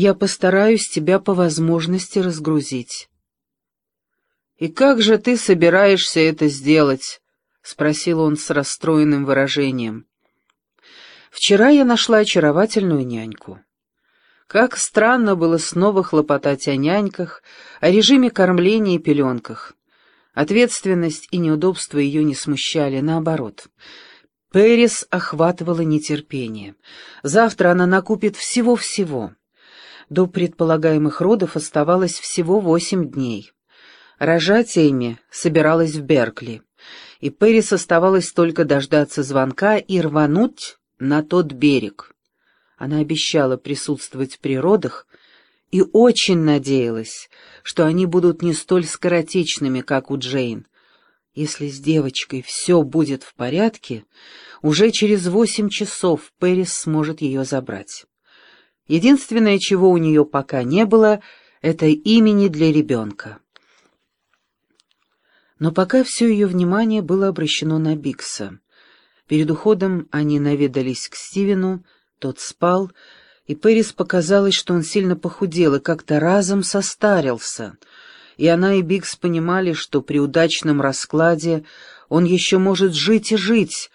я постараюсь тебя по возможности разгрузить». «И как же ты собираешься это сделать?» — спросил он с расстроенным выражением. «Вчера я нашла очаровательную няньку. Как странно было снова хлопотать о няньках, о режиме кормления и пеленках. Ответственность и неудобства ее не смущали, наоборот. Пэрис охватывала нетерпение. Завтра она накупит всего-всего. До предполагаемых родов оставалось всего восемь дней. Рожать Эми собиралась в Беркли и Пэрис оставалось только дождаться звонка и рвануть на тот берег. Она обещала присутствовать в природах и очень надеялась, что они будут не столь скоротечными, как у Джейн. Если с девочкой все будет в порядке, уже через восемь часов Пэрис сможет ее забрать. Единственное, чего у нее пока не было, это имени для ребенка. Но пока все ее внимание было обращено на Бикса. Перед уходом они наведались к Стивену, тот спал, и Пэрис показалось, что он сильно похудел и как-то разом состарился. И она и Бикс понимали, что при удачном раскладе он еще может жить и жить,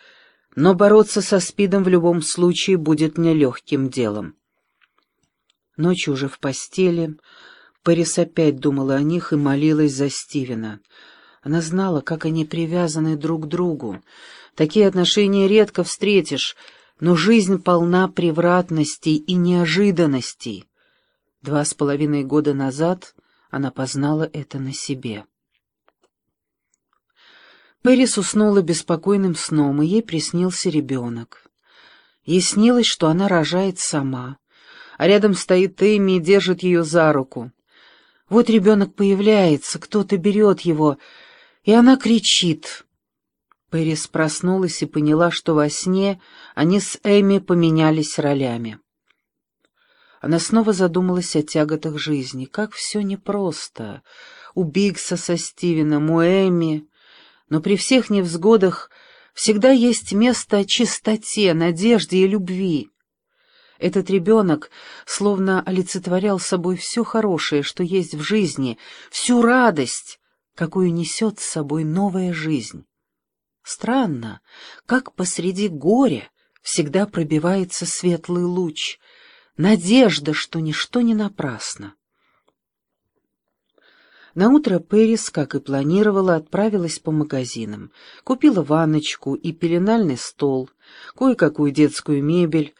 но бороться со СПИДом в любом случае будет нелегким делом. Ночью уже в постели Пэрис опять думала о них и молилась за Стивена — она знала, как они привязаны друг к другу. Такие отношения редко встретишь, но жизнь полна превратностей и неожиданностей. Два с половиной года назад она познала это на себе. Пэрис уснула беспокойным сном, и ей приснился ребенок. Ей снилось, что она рожает сама, а рядом стоит Эми и держит ее за руку. Вот ребенок появляется, кто-то берет его — и она кричит. Пэрис проснулась и поняла, что во сне они с Эми поменялись ролями. Она снова задумалась о тяготах жизни. Как все непросто. У Бигса со Стивеном, у Эми. Но при всех невзгодах всегда есть место чистоте, надежде и любви. Этот ребенок словно олицетворял собой все хорошее, что есть в жизни, всю радость, какую несет с собой новая жизнь. Странно, как посреди горя всегда пробивается светлый луч, надежда, что ничто не напрасно. Наутро Пэрис, как и планировала, отправилась по магазинам. Купила ванночку и пеленальный стол, кое-какую детскую мебель,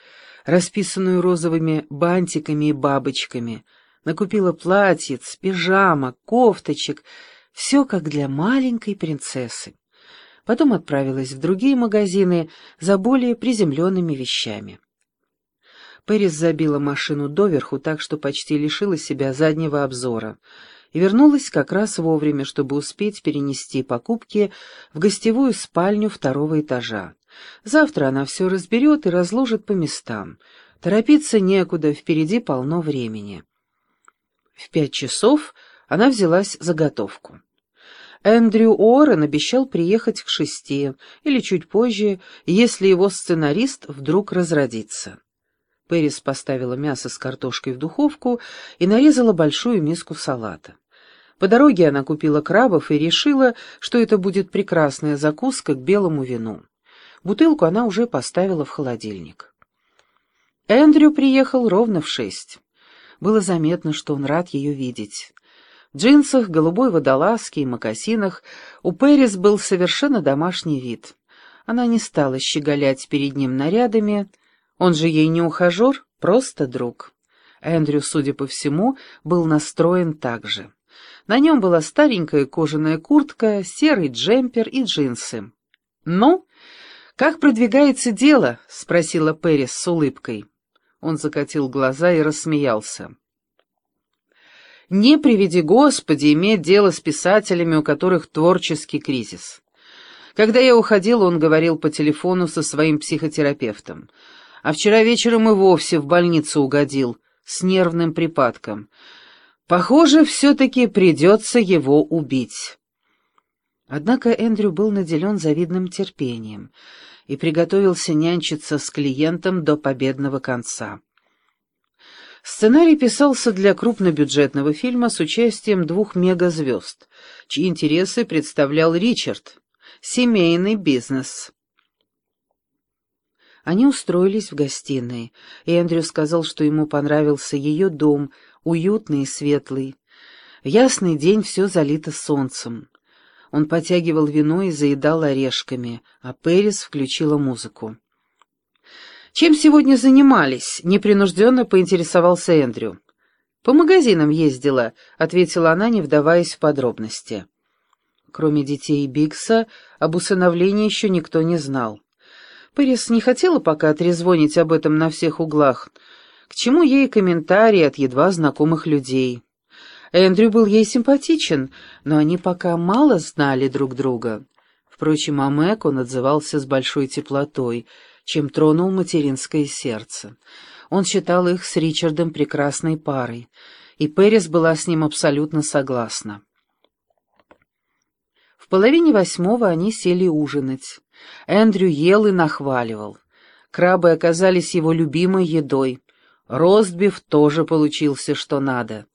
расписанную розовыми бантиками и бабочками. Накупила платьиц, пижамок, кофточек — все как для маленькой принцессы. Потом отправилась в другие магазины за более приземленными вещами. Пэрис забила машину доверху так, что почти лишила себя заднего обзора, и вернулась как раз вовремя, чтобы успеть перенести покупки в гостевую спальню второго этажа. Завтра она все разберет и разложит по местам. Торопиться некуда, впереди полно времени. В пять часов она взялась за готовку. Эндрю Уоррен обещал приехать к шести или чуть позже, если его сценарист вдруг разродится. Пэрис поставила мясо с картошкой в духовку и нарезала большую миску салата. По дороге она купила крабов и решила, что это будет прекрасная закуска к белому вину. Бутылку она уже поставила в холодильник. Эндрю приехал ровно в шесть. Было заметно, что он рад ее видеть джинсах, голубой водолазке и мокасинах у Пэрис был совершенно домашний вид. Она не стала щеголять перед ним нарядами, он же ей не ухажер, просто друг. Эндрю, судя по всему, был настроен так же. На нем была старенькая кожаная куртка, серый джемпер и джинсы. «Ну, как продвигается дело?» — спросила Пэрис с улыбкой. Он закатил глаза и рассмеялся. Не приведи Господи иметь дело с писателями, у которых творческий кризис. Когда я уходил, он говорил по телефону со своим психотерапевтом. А вчера вечером и вовсе в больницу угодил, с нервным припадком. Похоже, все-таки придется его убить. Однако Эндрю был наделен завидным терпением и приготовился нянчиться с клиентом до победного конца. Сценарий писался для крупнобюджетного фильма с участием двух мегазвезд, чьи интересы представлял Ричард. Семейный бизнес. Они устроились в гостиной, и Эндрю сказал, что ему понравился ее дом, уютный и светлый. Ясный день все залито солнцем. Он потягивал вино и заедал орешками, а Пэрис включила музыку. «Чем сегодня занимались?» — непринужденно поинтересовался Эндрю. «По магазинам ездила», — ответила она, не вдаваясь в подробности. Кроме детей Бигса, об усыновлении еще никто не знал. Пэрис не хотела пока отрезвонить об этом на всех углах. К чему ей комментарии от едва знакомых людей? Эндрю был ей симпатичен, но они пока мало знали друг друга. Впрочем, о Мэг он отзывался с большой теплотой — чем тронул материнское сердце. Он считал их с Ричардом прекрасной парой, и Пэрис была с ним абсолютно согласна. В половине восьмого они сели ужинать. Эндрю ел и нахваливал. Крабы оказались его любимой едой. Ростбиф тоже получился что надо.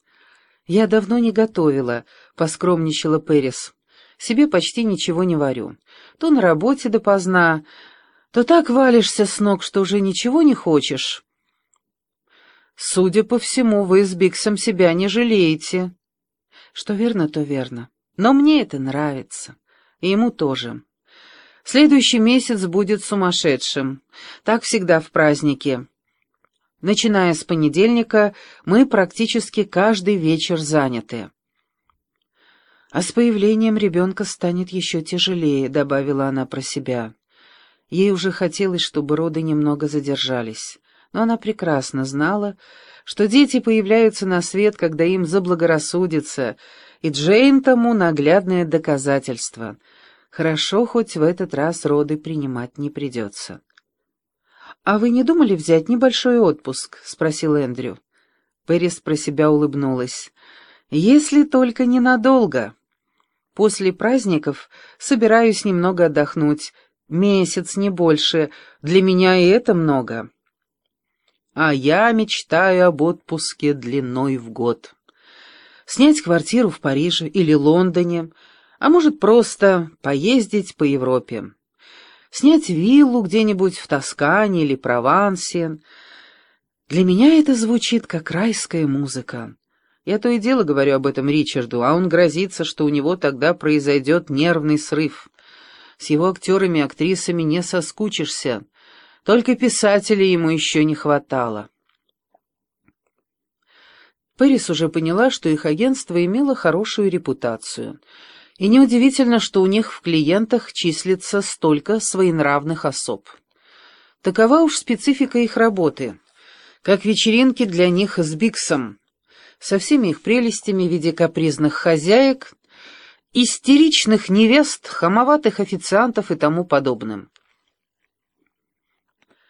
«Я давно не готовила», — поскромничала Пэрис. «Себе почти ничего не варю. То на работе допоздна, то так валишься с ног, что уже ничего не хочешь. Судя по всему, вы с Биксом себя не жалеете. Что верно, то верно. Но мне это нравится. И ему тоже. Следующий месяц будет сумасшедшим. Так всегда в празднике. Начиная с понедельника, мы практически каждый вечер заняты. А с появлением ребенка станет еще тяжелее, добавила она про себя. Ей уже хотелось, чтобы роды немного задержались, но она прекрасно знала, что дети появляются на свет, когда им заблагорассудится, и Джейн тому наглядное доказательство. Хорошо, хоть в этот раз роды принимать не придется. «А вы не думали взять небольшой отпуск?» — спросил Эндрю. Пэрис про себя улыбнулась. «Если только ненадолго. После праздников собираюсь немного отдохнуть, Месяц, не больше. Для меня и это много. А я мечтаю об отпуске длиной в год. Снять квартиру в Париже или Лондоне, а может просто поездить по Европе. Снять виллу где-нибудь в Тоскане или Провансе. Для меня это звучит как райская музыка. Я то и дело говорю об этом Ричарду, а он грозится, что у него тогда произойдет нервный срыв. С его актерами и актрисами не соскучишься. Только писателей ему еще не хватало. Пэрис уже поняла, что их агентство имело хорошую репутацию. И неудивительно, что у них в клиентах числится столько своенравных особ. Такова уж специфика их работы, как вечеринки для них с Биксом, со всеми их прелестями в виде капризных хозяек истеричных невест, хамоватых официантов и тому подобным.